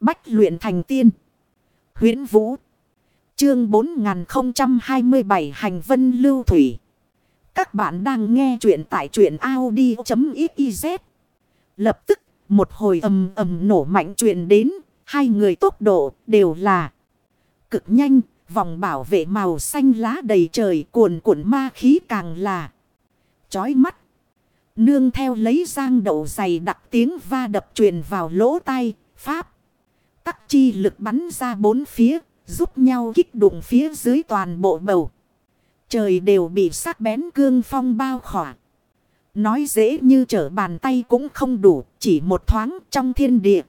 Bách luyện thành tiên. huyễn Vũ. Chương 4027 Hành Vân Lưu Thủy. Các bạn đang nghe truyện tại truyện Audi.xyz. Lập tức, một hồi ầm ầm nổ mạnh chuyện đến, hai người tốc độ đều là cực nhanh, vòng bảo vệ màu xanh lá đầy trời cuồn cuộn ma khí càng là chói mắt. Nương theo lấy giang đậu dày đặc tiếng va đập truyền vào lỗ tai, pháp. Tắc chi lực bắn ra bốn phía, giúp nhau kích đụng phía dưới toàn bộ bầu. Trời đều bị sắc bén cương phong bao khỏa. Nói dễ như trở bàn tay cũng không đủ, chỉ một thoáng trong thiên địa.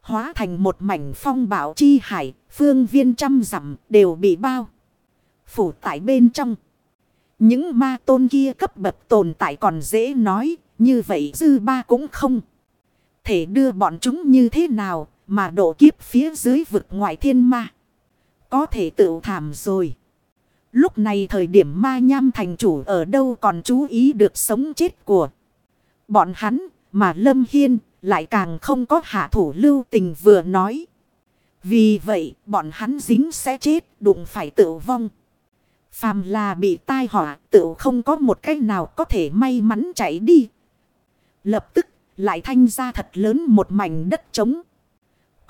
Hóa thành một mảnh phong bảo chi hải, phương viên trăm dặm đều bị bao. Phủ tại bên trong. Những ma tôn kia cấp bậc tồn tại còn dễ nói, như vậy dư ba cũng không. Thể đưa bọn chúng như thế nào mà độ kiếp phía dưới vực ngoại thiên ma. Có thể tự thảm rồi. Lúc này thời điểm ma nham thành chủ ở đâu còn chú ý được sống chết của bọn hắn, mà Lâm Hiên lại càng không có hạ thủ lưu tình vừa nói. Vì vậy, bọn hắn dính sẽ chết, đụng phải tự vong. Phàm là bị tai họa, tự không có một cách nào có thể may mắn chạy đi. Lập tức, lại thanh ra thật lớn một mảnh đất trống.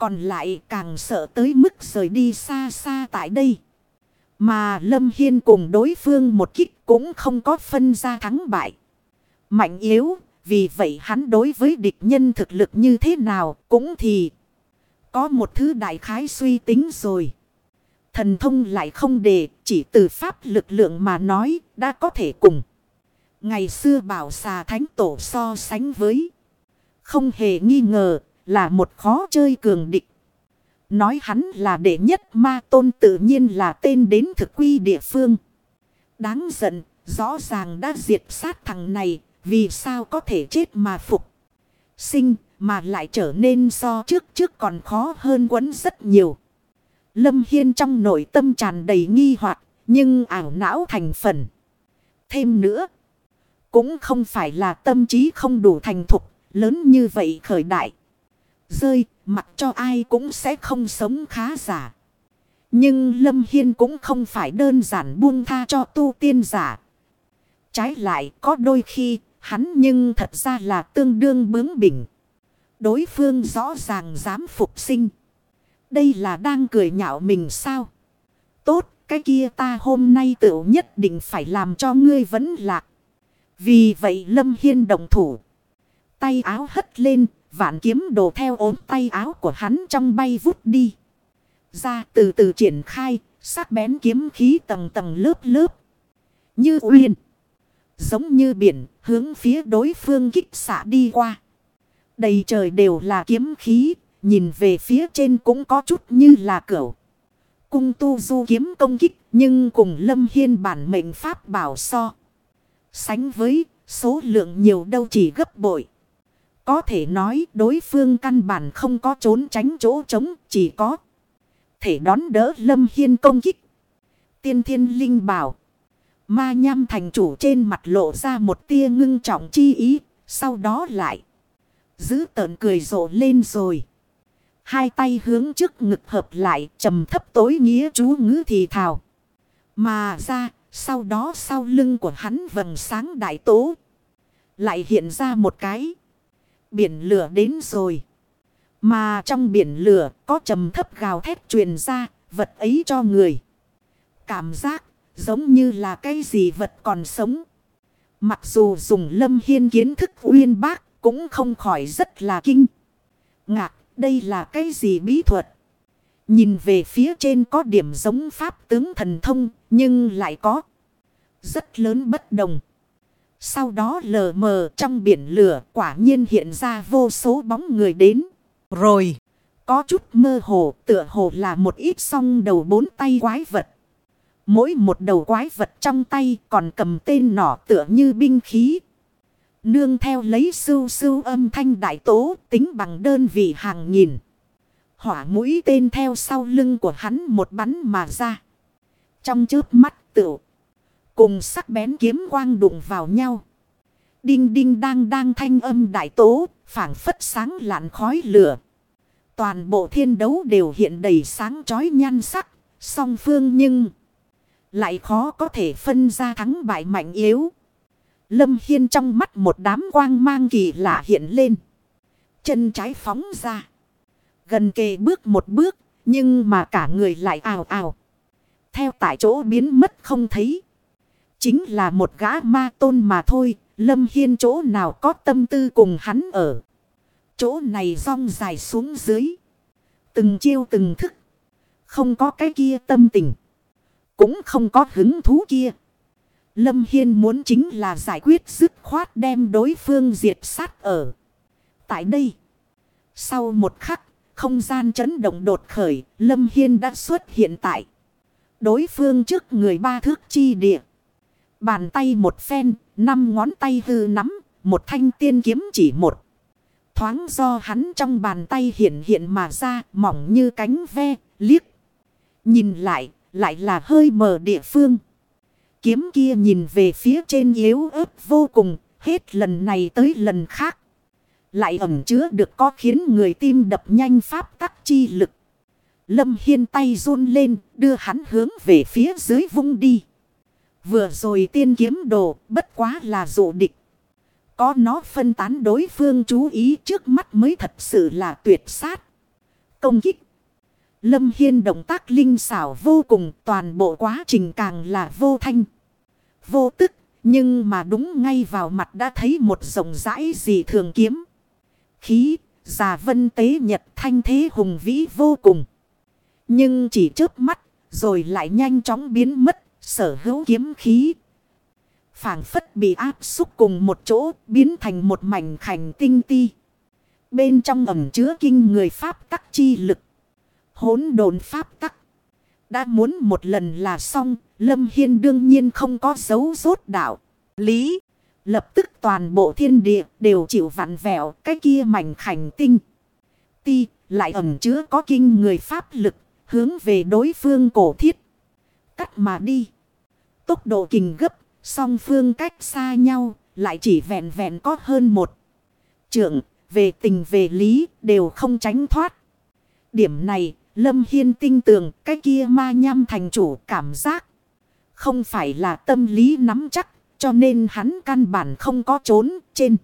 Còn lại càng sợ tới mức rời đi xa xa tại đây. Mà Lâm Hiên cùng đối phương một kích cũng không có phân ra thắng bại. Mạnh yếu, vì vậy hắn đối với địch nhân thực lực như thế nào cũng thì có một thứ đại khái suy tính rồi. Thần thông lại không để chỉ từ pháp lực lượng mà nói đã có thể cùng. Ngày xưa bảo xà thánh tổ so sánh với. Không hề nghi ngờ là một khó chơi cường địch. Nói hắn là đệ nhất ma tôn tự nhiên là tên đến thực quy địa phương. Đáng giận, rõ ràng đã diệt sát thằng này, vì sao có thể chết mà phục. Sinh mà lại trở nên so trước trước còn khó hơn quấn rất nhiều. Lâm Hiên trong nội tâm tràn đầy nghi hoặc nhưng ảo não thành phần. Thêm nữa, cũng không phải là tâm trí không đủ thành thục, lớn như vậy khởi đại. Rơi, mặc cho ai cũng sẽ không sống khá giả. Nhưng Lâm Hiên cũng không phải đơn giản buông tha cho tu tiên giả. Trái lại có đôi khi hắn nhưng thật ra là tương đương bướng bỉnh. Đối phương rõ ràng dám phục sinh. Đây là đang cười nhạo mình sao? Tốt, cái kia ta hôm nay tự nhất định phải làm cho ngươi vẫn lạc. Vì vậy Lâm Hiên đồng thủ. Tay áo hất lên, vạn kiếm đồ theo ốm tay áo của hắn trong bay vút đi. Ra từ từ triển khai, sắc bén kiếm khí tầng tầng lớp lớp. Như uyên. Giống như biển, hướng phía đối phương kích xạ đi qua. Đầy trời đều là kiếm khí, nhìn về phía trên cũng có chút như là cửu. Cung tu du kiếm công kích, nhưng cùng lâm hiên bản mệnh pháp bảo so. Sánh với số lượng nhiều đâu chỉ gấp bội. Có thể nói đối phương căn bản không có trốn tránh chỗ trống, chỉ có thể đón đỡ lâm hiên công kích. Tiên thiên linh bảo. Ma nham thành chủ trên mặt lộ ra một tia ngưng trọng chi ý, sau đó lại. Giữ tợn cười rộ lên rồi. Hai tay hướng trước ngực hợp lại trầm thấp tối nghĩa chú ngữ thì thào. Mà ra, sau đó sau lưng của hắn vầng sáng đại tố. Lại hiện ra một cái. Biển lửa đến rồi. Mà trong biển lửa có trầm thấp gào thét truyền ra, vật ấy cho người. Cảm giác giống như là cái gì vật còn sống. Mặc dù dùng lâm hiên kiến thức uyên bác cũng không khỏi rất là kinh. Ngạc đây là cái gì bí thuật? Nhìn về phía trên có điểm giống pháp tướng thần thông nhưng lại có rất lớn bất đồng. Sau đó lờ mờ trong biển lửa quả nhiên hiện ra vô số bóng người đến. Rồi, có chút mơ hồ tựa hồ là một ít song đầu bốn tay quái vật. Mỗi một đầu quái vật trong tay còn cầm tên nỏ tựa như binh khí. Nương theo lấy sưu sưu âm thanh đại tố tính bằng đơn vị hàng nghìn. Hỏa mũi tên theo sau lưng của hắn một bắn mà ra. Trong chớp mắt tựu. Cùng sắc bén kiếm quang đụng vào nhau. Đinh đinh đang đang thanh âm đại tố. phảng phất sáng lạn khói lửa. Toàn bộ thiên đấu đều hiện đầy sáng chói nhan sắc, song phương nhưng lại khó có thể phân ra thắng bại mạnh yếu. Lâm Hiên trong mắt một đám quang mang kỳ lạ hiện lên. Chân trái phóng ra. Gần kề bước một bước, nhưng mà cả người lại ào ào. Theo tại chỗ biến mất không thấy. Chính là một gã ma tôn mà thôi, Lâm Hiên chỗ nào có tâm tư cùng hắn ở. Chỗ này rong dài xuống dưới. Từng chiêu từng thức. Không có cái kia tâm tình. Cũng không có hứng thú kia. Lâm Hiên muốn chính là giải quyết dứt khoát đem đối phương diệt sát ở. Tại đây. Sau một khắc, không gian chấn động đột khởi, Lâm Hiên đã xuất hiện tại. Đối phương trước người ba thước chi địa. Bàn tay một phen, năm ngón tay hư nắm, một thanh tiên kiếm chỉ một. Thoáng do hắn trong bàn tay hiện hiện mà ra, mỏng như cánh ve, liếc. Nhìn lại, lại là hơi mờ địa phương. Kiếm kia nhìn về phía trên yếu ớt vô cùng, hết lần này tới lần khác. Lại ẩm chứa được có khiến người tim đập nhanh pháp tắc chi lực. Lâm Hiên tay run lên, đưa hắn hướng về phía dưới vung đi. Vừa rồi tiên kiếm đồ, bất quá là dụ địch. Có nó phân tán đối phương chú ý trước mắt mới thật sự là tuyệt sát. Công kích. Lâm Hiên động tác linh xảo vô cùng toàn bộ quá trình càng là vô thanh. Vô tức. Nhưng mà đúng ngay vào mặt đã thấy một rộng rãi gì thường kiếm. Khí, già vân tế nhật thanh thế hùng vĩ vô cùng. Nhưng chỉ trước mắt, rồi lại nhanh chóng biến mất, sở hữu kiếm khí. phảng phất bị áp xúc cùng một chỗ, biến thành một mảnh khảnh tinh ti. Bên trong ẩm chứa kinh người pháp tắc chi lực. Hốn đồn pháp tắc. Đã muốn một lần là xong, Lâm Hiên đương nhiên không có dấu rốt đạo. Lý, lập tức toàn bộ thiên địa đều chịu vặn vẹo cái kia mảnh khảnh tinh. Ti, lại ẩm chứa có kinh người pháp lực, hướng về đối phương cổ thiết. Cắt mà đi. Tốc độ kình gấp, song phương cách xa nhau, lại chỉ vẹn vẹn có hơn một. Trưởng, về tình về lý, đều không tránh thoát. Điểm này, Lâm Hiên tin tưởng cái kia ma nham thành chủ cảm giác. Không phải là tâm lý nắm chắc, cho nên hắn căn bản không có trốn trên.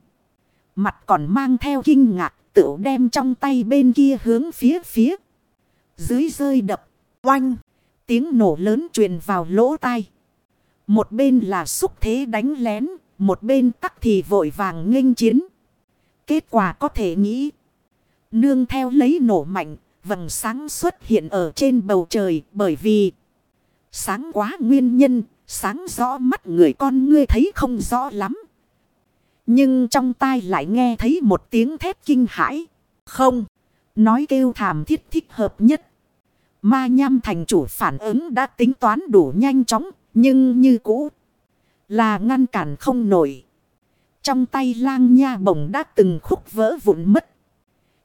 Mặt còn mang theo kinh ngạc, tự đem trong tay bên kia hướng phía phía. Dưới rơi đập, oanh, tiếng nổ lớn truyền vào lỗ tai. Một bên là xúc thế đánh lén, một bên tắc thì vội vàng nghênh chiến. Kết quả có thể nghĩ. Nương theo lấy nổ mạnh, vầng sáng xuất hiện ở trên bầu trời bởi vì sáng quá nguyên nhân, sáng rõ mắt người con ngươi thấy không rõ lắm. Nhưng trong tai lại nghe thấy một tiếng thét kinh hãi. Không, nói kêu thảm thiết thích hợp nhất. Ma nham thành chủ phản ứng đã tính toán đủ nhanh chóng, nhưng như cũ là ngăn cản không nổi. Trong tay lang nha bổng đã từng khúc vỡ vụn mất.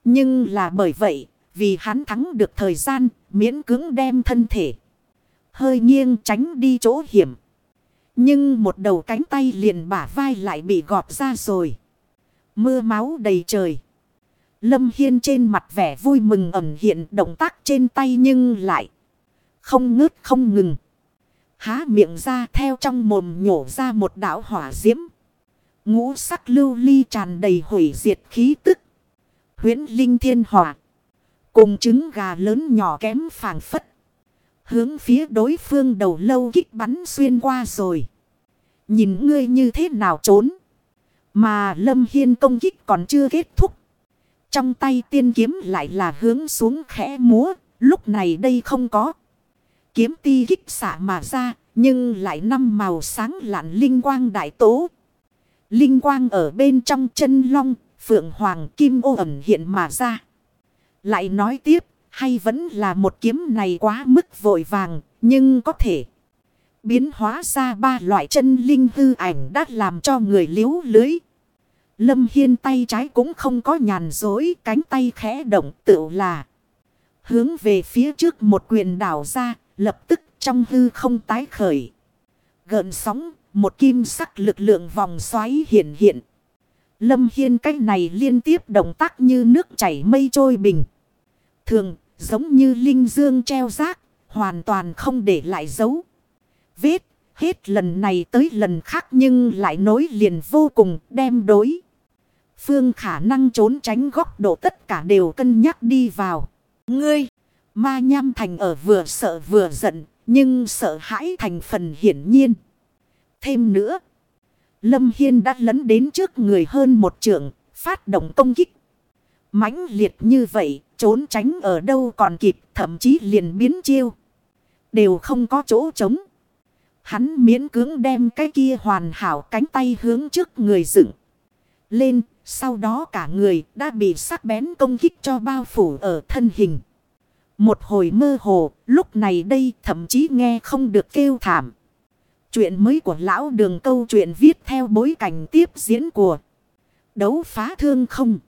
Nhưng là bởi vậy, vì hắn thắng được thời gian, miễn cứng đem thân thể. Hơi nghiêng tránh đi chỗ hiểm. Nhưng một đầu cánh tay liền bả vai lại bị gọt ra rồi. Mưa máu đầy trời. Lâm Hiên trên mặt vẻ vui mừng ẩn hiện động tác trên tay nhưng lại không ngớt không ngừng. Há miệng ra theo trong mồm nhổ ra một đảo hỏa diễm. Ngũ sắc lưu ly tràn đầy hủy diệt khí tức. huyễn linh thiên hỏa. Cùng trứng gà lớn nhỏ kém phàng phất. Hướng phía đối phương đầu lâu kích bắn xuyên qua rồi. Nhìn ngươi như thế nào trốn. Mà Lâm Hiên công kích còn chưa kết thúc. Trong tay tiên kiếm lại là hướng xuống khẽ múa. Lúc này đây không có. Kiếm ti kích xạ mà ra. Nhưng lại năm màu sáng lạn linh quang đại tố. Linh quang ở bên trong chân long. Phượng hoàng kim ô ẩm hiện mà ra. Lại nói tiếp. Hay vẫn là một kiếm này quá mức vội vàng. Nhưng có thể. Biến hóa ra ba loại chân linh hư ảnh đã làm cho người liếu lưới. Lâm Hiên tay trái cũng không có nhàn dối, cánh tay khẽ động tự là. Hướng về phía trước một quyền đảo ra, lập tức trong hư không tái khởi. Gợn sóng, một kim sắc lực lượng vòng xoáy hiện hiện. Lâm Hiên cách này liên tiếp động tác như nước chảy mây trôi bình. Thường giống như linh dương treo rác. Hoàn toàn không để lại dấu. Vết hết lần này tới lần khác nhưng lại nối liền vô cùng đem đối. Phương khả năng trốn tránh góc độ tất cả đều cân nhắc đi vào. Ngươi, ma nham thành ở vừa sợ vừa giận, nhưng sợ hãi thành phần hiển nhiên. Thêm nữa, Lâm Hiên đã lấn đến trước người hơn một trượng, phát động công kích. mãnh liệt như vậy, trốn tránh ở đâu còn kịp, thậm chí liền biến chiêu. Đều không có chỗ trống. Hắn miễn cưỡng đem cái kia hoàn hảo cánh tay hướng trước người dựng. Lên, sau đó cả người đã bị sắc bén công kích cho bao phủ ở thân hình. Một hồi mơ hồ, lúc này đây thậm chí nghe không được kêu thảm. Chuyện mới của lão đường câu chuyện viết theo bối cảnh tiếp diễn của đấu phá thương không.